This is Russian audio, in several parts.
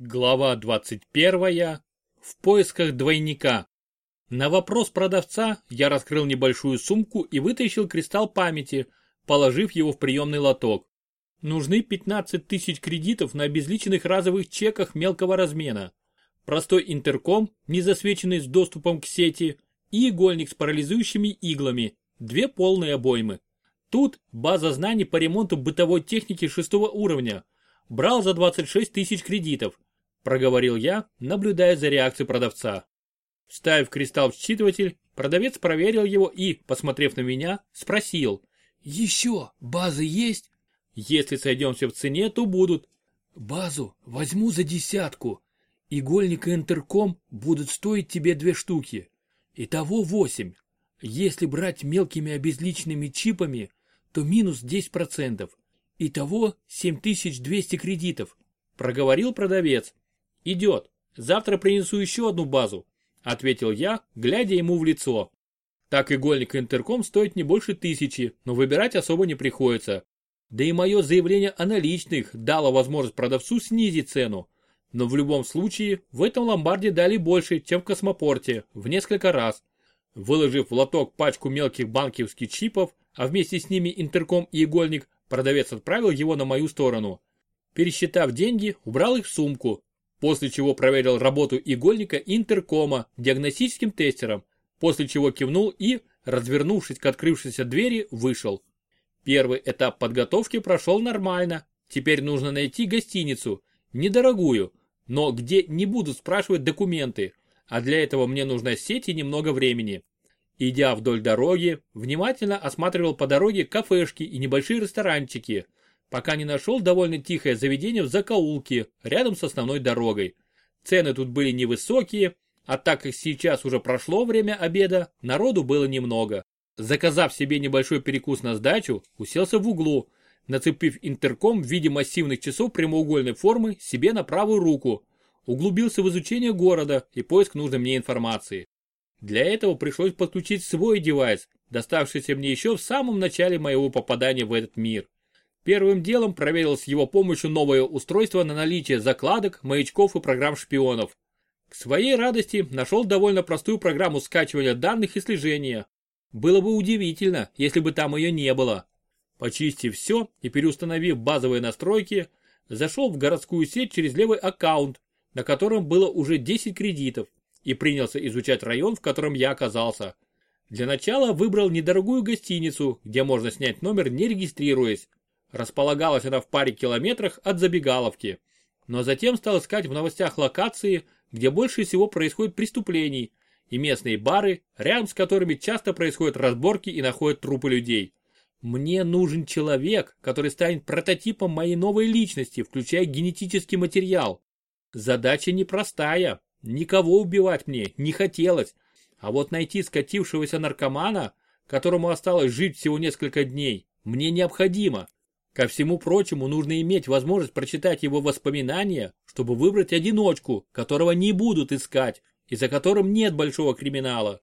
Глава 21. В поисках двойника. На вопрос продавца я раскрыл небольшую сумку и вытащил кристалл памяти, положив его в приемный лоток. Нужны 15 тысяч кредитов на обезличенных разовых чеках мелкого размена. Простой интерком, не засвеченный с доступом к сети, и игольник с парализующими иглами, две полные обоймы. Тут база знаний по ремонту бытовой техники шестого уровня. Брал за 26 тысяч кредитов проговорил я, наблюдая за реакцией продавца. Вставив кристалл в считыватель, продавец проверил его и, посмотрев на меня, спросил. «Еще базы есть?» «Если сойдемся в цене, то будут». «Базу возьму за десятку. Игольник и интерком будут стоить тебе две штуки. Итого восемь. Если брать мелкими обезличенными чипами, то минус 10%. Итого 7200 кредитов», проговорил продавец. «Идет. Завтра принесу еще одну базу», – ответил я, глядя ему в лицо. Так игольник интерком стоит не больше тысячи, но выбирать особо не приходится. Да и мое заявление о наличных дало возможность продавцу снизить цену. Но в любом случае, в этом ломбарде дали больше, чем в космопорте, в несколько раз. Выложив в лоток пачку мелких банковских чипов, а вместе с ними интерком и игольник, продавец отправил его на мою сторону. Пересчитав деньги, убрал их в сумку, после чего проверил работу игольника интеркома диагностическим тестером, после чего кивнул и, развернувшись к открывшейся двери, вышел. Первый этап подготовки прошел нормально, теперь нужно найти гостиницу, недорогую, но где не будут спрашивать документы, а для этого мне нужна сеть и немного времени. Идя вдоль дороги, внимательно осматривал по дороге кафешки и небольшие ресторанчики – пока не нашел довольно тихое заведение в закоулке, рядом с основной дорогой. Цены тут были невысокие, а так как сейчас уже прошло время обеда, народу было немного. Заказав себе небольшой перекус на сдачу, уселся в углу, нацепив интерком в виде массивных часов прямоугольной формы себе на правую руку, углубился в изучение города и поиск нужной мне информации. Для этого пришлось подключить свой девайс, доставшийся мне еще в самом начале моего попадания в этот мир. Первым делом проверил с его помощью новое устройство на наличие закладок, маячков и программ шпионов. К своей радости нашел довольно простую программу скачивания данных и слежения. Было бы удивительно, если бы там ее не было. Почистив все и переустановив базовые настройки, зашел в городскую сеть через левый аккаунт, на котором было уже 10 кредитов, и принялся изучать район, в котором я оказался. Для начала выбрал недорогую гостиницу, где можно снять номер не регистрируясь, Располагалась она в паре километрах от забегаловки. Но затем стал искать в новостях локации, где больше всего происходит преступлений, и местные бары, рядом с которыми часто происходят разборки и находят трупы людей. Мне нужен человек, который станет прототипом моей новой личности, включая генетический материал. Задача непростая, никого убивать мне не хотелось, а вот найти скатившегося наркомана, которому осталось жить всего несколько дней, мне необходимо. Ко всему прочему, нужно иметь возможность прочитать его воспоминания, чтобы выбрать одиночку, которого не будут искать и за которым нет большого криминала.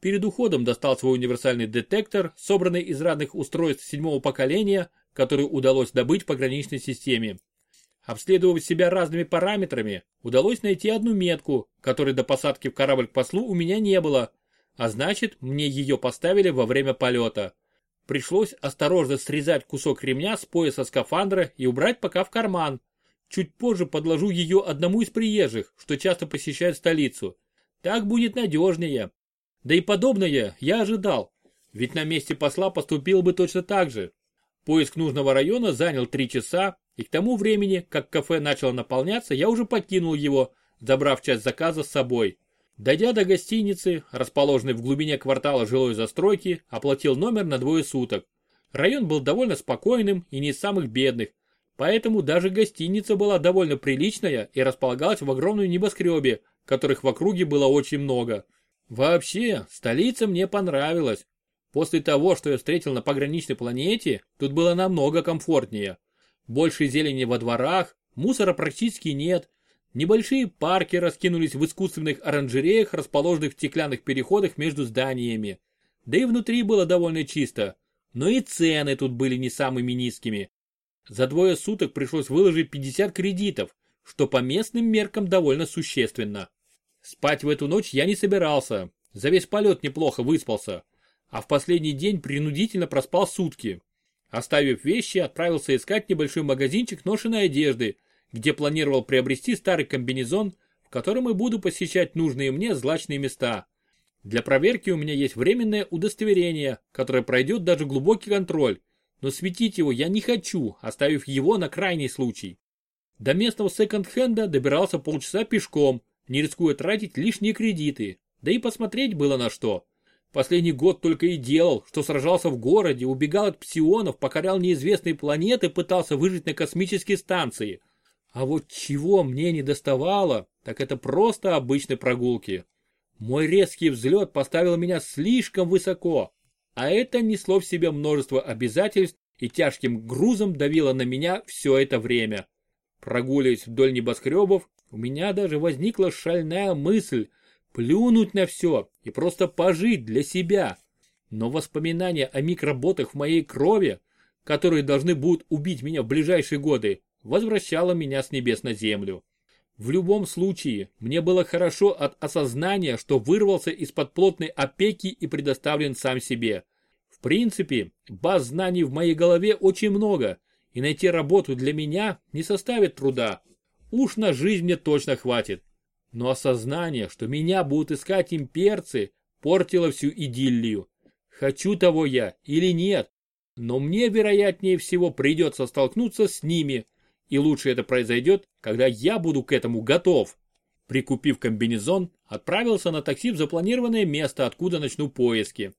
Перед уходом достал свой универсальный детектор, собранный из разных устройств седьмого поколения, который удалось добыть в пограничной системе. Обследовав себя разными параметрами, удалось найти одну метку, которой до посадки в корабль к послу у меня не было, а значит, мне ее поставили во время полета. Пришлось осторожно срезать кусок ремня с пояса скафандра и убрать пока в карман. Чуть позже подложу ее одному из приезжих, что часто посещает столицу. Так будет надежнее. Да и подобное я ожидал, ведь на месте посла поступил бы точно так же. Поиск нужного района занял три часа, и к тому времени, как кафе начало наполняться, я уже покинул его, забрав часть заказа с собой. Дойдя до гостиницы, расположенной в глубине квартала жилой застройки, оплатил номер на двое суток. Район был довольно спокойным и не из самых бедных, поэтому даже гостиница была довольно приличная и располагалась в огромном небоскребе, которых в округе было очень много. Вообще, столица мне понравилась. После того, что я встретил на пограничной планете, тут было намного комфортнее. Больше зелени во дворах, мусора практически нет, Небольшие парки раскинулись в искусственных оранжереях, расположенных в стеклянных переходах между зданиями. Да и внутри было довольно чисто. Но и цены тут были не самыми низкими. За двое суток пришлось выложить 50 кредитов, что по местным меркам довольно существенно. Спать в эту ночь я не собирался, за весь полет неплохо выспался, а в последний день принудительно проспал сутки. Оставив вещи, отправился искать небольшой магазинчик ношеной одежды, где планировал приобрести старый комбинезон, в котором и буду посещать нужные мне злачные места. Для проверки у меня есть временное удостоверение, которое пройдет даже глубокий контроль, но светить его я не хочу, оставив его на крайний случай. До местного секонд-хенда добирался полчаса пешком, не рискуя тратить лишние кредиты, да и посмотреть было на что. Последний год только и делал, что сражался в городе, убегал от псионов, покорял неизвестные планеты, пытался выжить на космической станции. А вот чего мне не доставало, так это просто обычной прогулки. Мой резкий взлет поставил меня слишком высоко, а это несло в себе множество обязательств и тяжким грузом давило на меня все это время. Прогуливаясь вдоль небоскребов, у меня даже возникла шальная мысль плюнуть на все и просто пожить для себя. Но воспоминания о микроботах в моей крови, которые должны будут убить меня в ближайшие годы, возвращало меня с небес на землю. В любом случае, мне было хорошо от осознания, что вырвался из-под плотной опеки и предоставлен сам себе. В принципе, баз знаний в моей голове очень много, и найти работу для меня не составит труда. Уж на жизнь мне точно хватит. Но осознание, что меня будут искать имперцы, портило всю идиллию. Хочу того я или нет, но мне, вероятнее всего, придется столкнуться с ними, и лучше это произойдет, когда я буду к этому готов. Прикупив комбинезон, отправился на такси в запланированное место, откуда начну поиски.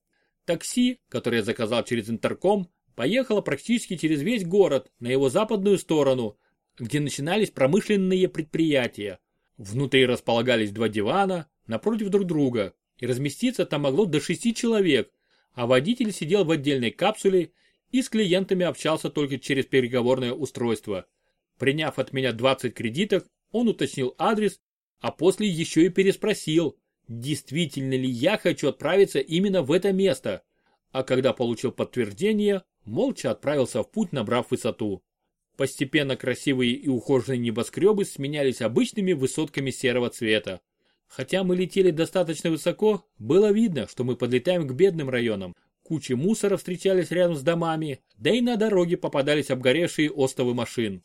Такси, которое я заказал через интерком, поехало практически через весь город на его западную сторону, где начинались промышленные предприятия. Внутри располагались два дивана, напротив друг друга, и разместиться там могло до шести человек, а водитель сидел в отдельной капсуле и с клиентами общался только через переговорное устройство. Приняв от меня 20 кредитов, он уточнил адрес, а после еще и переспросил, действительно ли я хочу отправиться именно в это место. А когда получил подтверждение, молча отправился в путь, набрав высоту. Постепенно красивые и ухоженные небоскребы сменялись обычными высотками серого цвета. Хотя мы летели достаточно высоко, было видно, что мы подлетаем к бедным районам. Кучи мусора встречались рядом с домами, да и на дороге попадались обгоревшие остовы машин.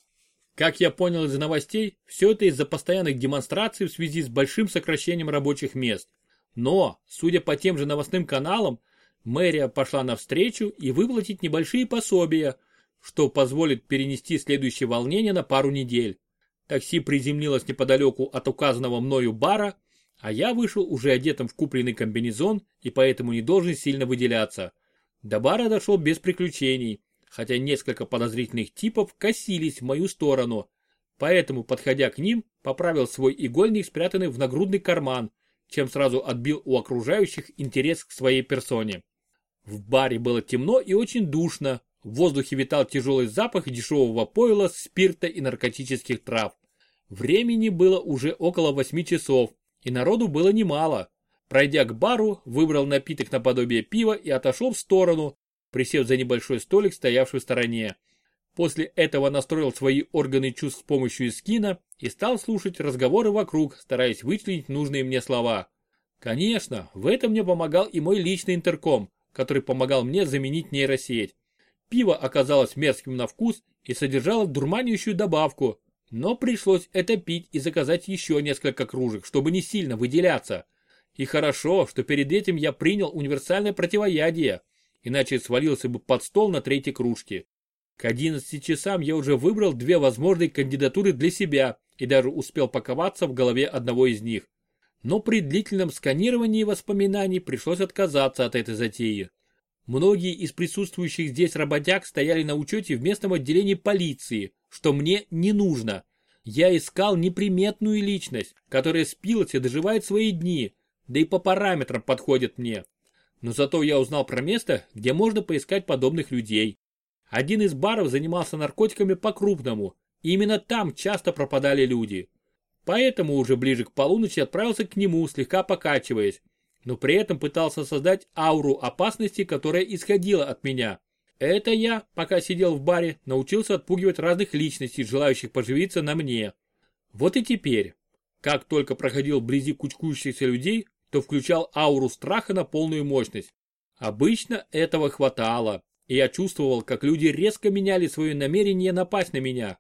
Как я понял из новостей, все это из-за постоянных демонстраций в связи с большим сокращением рабочих мест. Но, судя по тем же новостным каналам, мэрия пошла навстречу и выплатить небольшие пособия, что позволит перенести следующее волнение на пару недель. Такси приземлилось неподалеку от указанного мною бара, а я вышел уже одетым в купленный комбинезон и поэтому не должен сильно выделяться. До бара дошел без приключений, хотя несколько подозрительных типов косились в мою сторону. Поэтому, подходя к ним, поправил свой игольник, спрятанный в нагрудный карман, чем сразу отбил у окружающих интерес к своей персоне. В баре было темно и очень душно, в воздухе витал тяжелый запах дешевого пойла, спирта и наркотических трав. Времени было уже около восьми часов, и народу было немало. Пройдя к бару, выбрал напиток наподобие пива и отошел в сторону, присев за небольшой столик, стоявший в стороне. После этого настроил свои органы чувств с помощью эскина и стал слушать разговоры вокруг, стараясь вычленить нужные мне слова. Конечно, в этом мне помогал и мой личный интерком, который помогал мне заменить нейросеть. Пиво оказалось мерзким на вкус и содержало дурманящую добавку, но пришлось это пить и заказать еще несколько кружек, чтобы не сильно выделяться. И хорошо, что перед этим я принял универсальное противоядие, иначе свалился бы под стол на третьей кружке. К 11 часам я уже выбрал две возможные кандидатуры для себя и даже успел паковаться в голове одного из них. Но при длительном сканировании воспоминаний пришлось отказаться от этой затеи. Многие из присутствующих здесь работяг стояли на учете в местном отделении полиции, что мне не нужно. Я искал неприметную личность, которая спилась и доживает свои дни, да и по параметрам подходит мне. Но зато я узнал про место, где можно поискать подобных людей. Один из баров занимался наркотиками по-крупному, и именно там часто пропадали люди. Поэтому уже ближе к полуночи отправился к нему, слегка покачиваясь но при этом пытался создать ауру опасности, которая исходила от меня. Это я, пока сидел в баре, научился отпугивать разных личностей, желающих поживиться на мне. Вот и теперь, как только проходил вблизи кучкующихся людей, то включал ауру страха на полную мощность. Обычно этого хватало, и я чувствовал, как люди резко меняли свое намерение напасть на меня.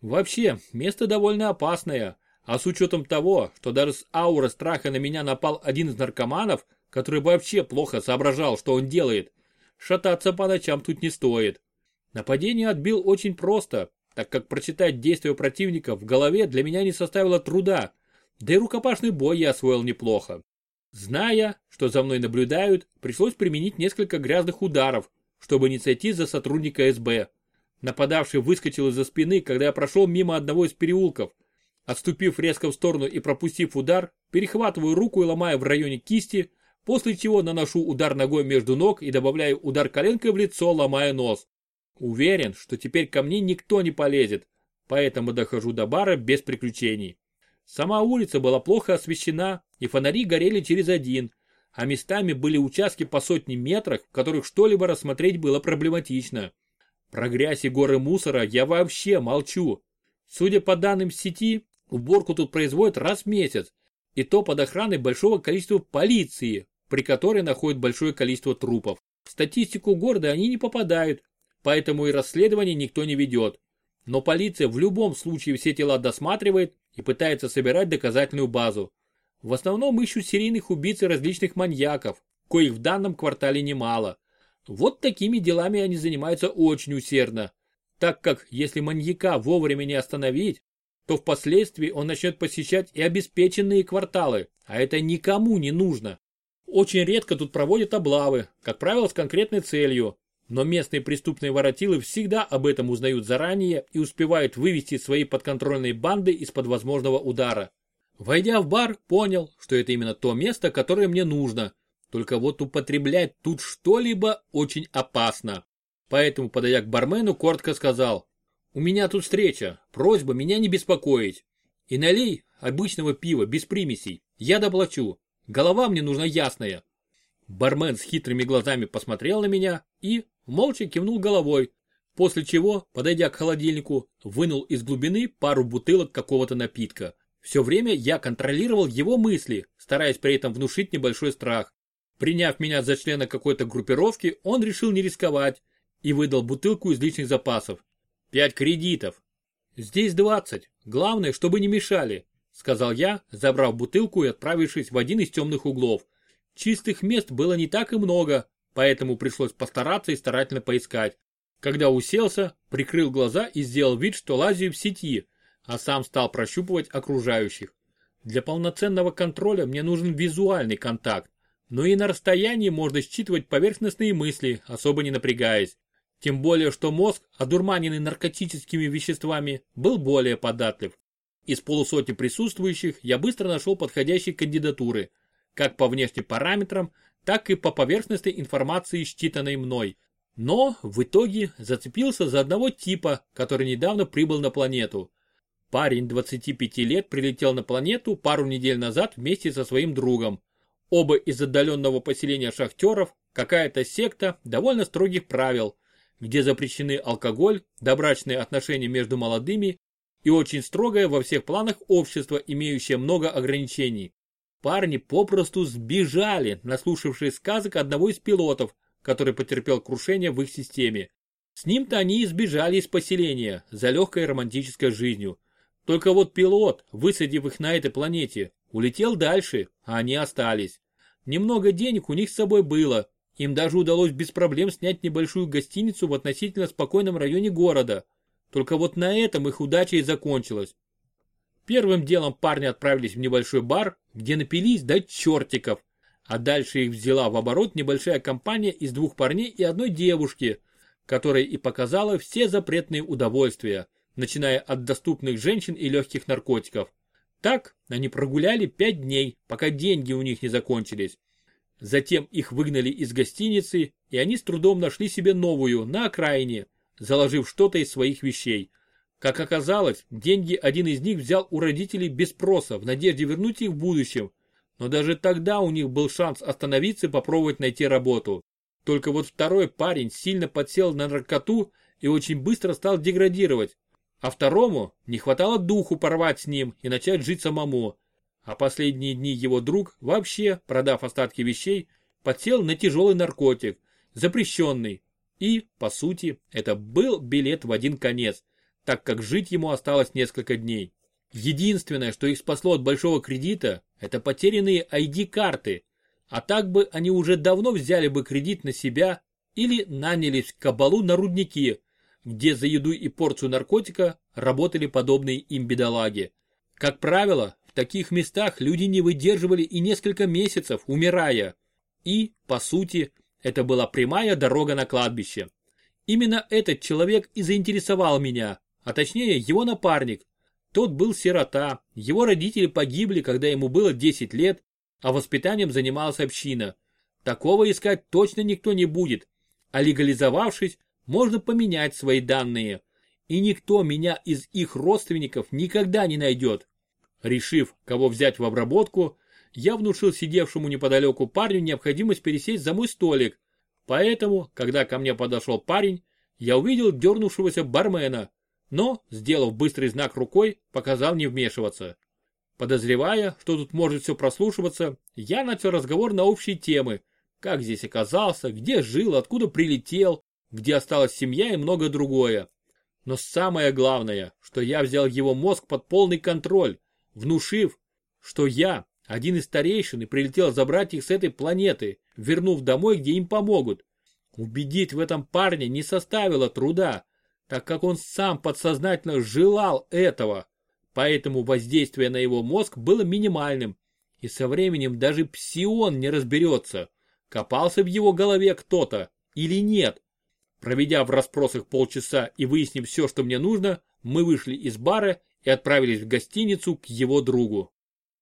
Вообще, место довольно опасное, а с учетом того, что даже с ауры страха на меня напал один из наркоманов, который вообще плохо соображал, что он делает, шататься по ночам тут не стоит. Нападение отбил очень просто, так как прочитать действия противника в голове для меня не составило труда, да и рукопашный бой я освоил неплохо. Зная, что за мной наблюдают, пришлось применить несколько грязных ударов, чтобы не сойти за сотрудника СБ. Нападавший выскочил из-за спины, когда я прошел мимо одного из переулков. Отступив резко в сторону и пропустив удар, перехватываю руку и ломаю в районе кисти, после чего наношу удар ногой между ног и добавляю удар коленкой в лицо, ломая нос. Уверен, что теперь ко мне никто не полезет, поэтому дохожу до бара без приключений. Сама улица была плохо освещена, и фонари горели через один, а местами были участки по сотни метрах, в которых что-либо рассмотреть было проблематично. Про грязь и горы мусора я вообще молчу. Судя по данным сети, уборку тут производят раз в месяц, и то под охраной большого количества полиции, при которой находят большое количество трупов. В статистику города они не попадают, поэтому и расследование никто не ведет. Но полиция в любом случае все тела досматривает и пытается собирать доказательную базу. В основном ищут серийных убийц и различных маньяков, коих в данном квартале немало. Вот такими делами они занимаются очень усердно, так как если маньяка вовремя не остановить, то впоследствии он начнет посещать и обеспеченные кварталы, а это никому не нужно. Очень редко тут проводят облавы, как правило с конкретной целью, но местные преступные воротилы всегда об этом узнают заранее и успевают вывести свои подконтрольные банды из-под возможного удара. Войдя в бар, понял, что это именно то место, которое мне нужно. Только вот употреблять тут что-либо очень опасно. Поэтому, подойдя к бармену, коротко сказал, «У меня тут встреча, просьба меня не беспокоить. И налей обычного пива, без примесей, я доплачу. Голова мне нужна ясная». Бармен с хитрыми глазами посмотрел на меня и, молча кивнул головой, после чего, подойдя к холодильнику, вынул из глубины пару бутылок какого-то напитка. Все время я контролировал его мысли, стараясь при этом внушить небольшой страх. Приняв меня за члена какой-то группировки, он решил не рисковать и выдал бутылку из личных запасов. Пять кредитов. Здесь двадцать. Главное, чтобы не мешали, сказал я, забрав бутылку и отправившись в один из темных углов. Чистых мест было не так и много, поэтому пришлось постараться и старательно поискать. Когда уселся, прикрыл глаза и сделал вид, что лазю в сети, а сам стал прощупывать окружающих. Для полноценного контроля мне нужен визуальный контакт, но и на расстоянии можно считывать поверхностные мысли, особо не напрягаясь. Тем более, что мозг, одурманенный наркотическими веществами, был более податлив. Из полусотни присутствующих я быстро нашел подходящие кандидатуры, как по внешним параметрам, так и по поверхностной информации, считанной мной. Но в итоге зацепился за одного типа, который недавно прибыл на планету. Парень 25 лет прилетел на планету пару недель назад вместе со своим другом. Оба из отдаленного поселения шахтеров, какая-то секта довольно строгих правил, где запрещены алкоголь, добрачные отношения между молодыми и очень строгое во всех планах общество, имеющее много ограничений. Парни попросту сбежали, наслушавшись сказок одного из пилотов, который потерпел крушение в их системе. С ним-то они и сбежали из поселения за легкой романтической жизнью. Только вот пилот, высадив их на этой планете, улетел дальше, а они остались. Немного денег у них с собой было. Им даже удалось без проблем снять небольшую гостиницу в относительно спокойном районе города. Только вот на этом их удача и закончилась. Первым делом парни отправились в небольшой бар, где напились до чертиков, а дальше их взяла в оборот небольшая компания из двух парней и одной девушки, которая и показала все запретные удовольствия, начиная от доступных женщин и легких наркотиков. Так они прогуляли пять дней, пока деньги у них не закончились. Затем их выгнали из гостиницы, и они с трудом нашли себе новую на окраине, заложив что-то из своих вещей. Как оказалось, деньги один из них взял у родителей без спроса, в надежде вернуть их в будущем. Но даже тогда у них был шанс остановиться и попробовать найти работу. Только вот второй парень сильно подсел на наркоту и очень быстро стал деградировать. а второму не хватало духу порвать с ним и начать жить самому. А последние дни его друг вообще, продав остатки вещей, подсел на тяжелый наркотик, запрещенный. И, по сути, это был билет в один конец, так как жить ему осталось несколько дней. Единственное, что их спасло от большого кредита, это потерянные ID-карты, а так бы они уже давно взяли бы кредит на себя или нанялись к кабалу на рудники, где за еду и порцию наркотика работали подобные им бедолаги. Как правило, в таких местах люди не выдерживали и несколько месяцев, умирая. И, по сути, это была прямая дорога на кладбище. Именно этот человек и заинтересовал меня, а точнее его напарник. Тот был сирота, его родители погибли, когда ему было 10 лет, а воспитанием занималась община. Такого искать точно никто не будет, а легализовавшись, можно поменять свои данные. И никто меня из их родственников никогда не найдет. Решив, кого взять в обработку, я внушил сидевшему неподалеку парню необходимость пересесть за мой столик. Поэтому, когда ко мне подошел парень, я увидел дернувшегося бармена, но, сделав быстрый знак рукой, показал не вмешиваться. Подозревая, что тут может все прослушиваться, я начал разговор на общие темы. Как здесь оказался, где жил, откуда прилетел, где осталась семья и многое другое. Но самое главное, что я взял его мозг под полный контроль, внушив, что я один из старейшин и прилетел забрать их с этой планеты, вернув домой, где им помогут. Убедить в этом парня не составило труда, так как он сам подсознательно желал этого. Поэтому воздействие на его мозг было минимальным, и со временем даже псион не разберется, копался в его голове кто-то или нет. Проведя в расспросах полчаса и выяснив все, что мне нужно, мы вышли из бара и отправились в гостиницу к его другу.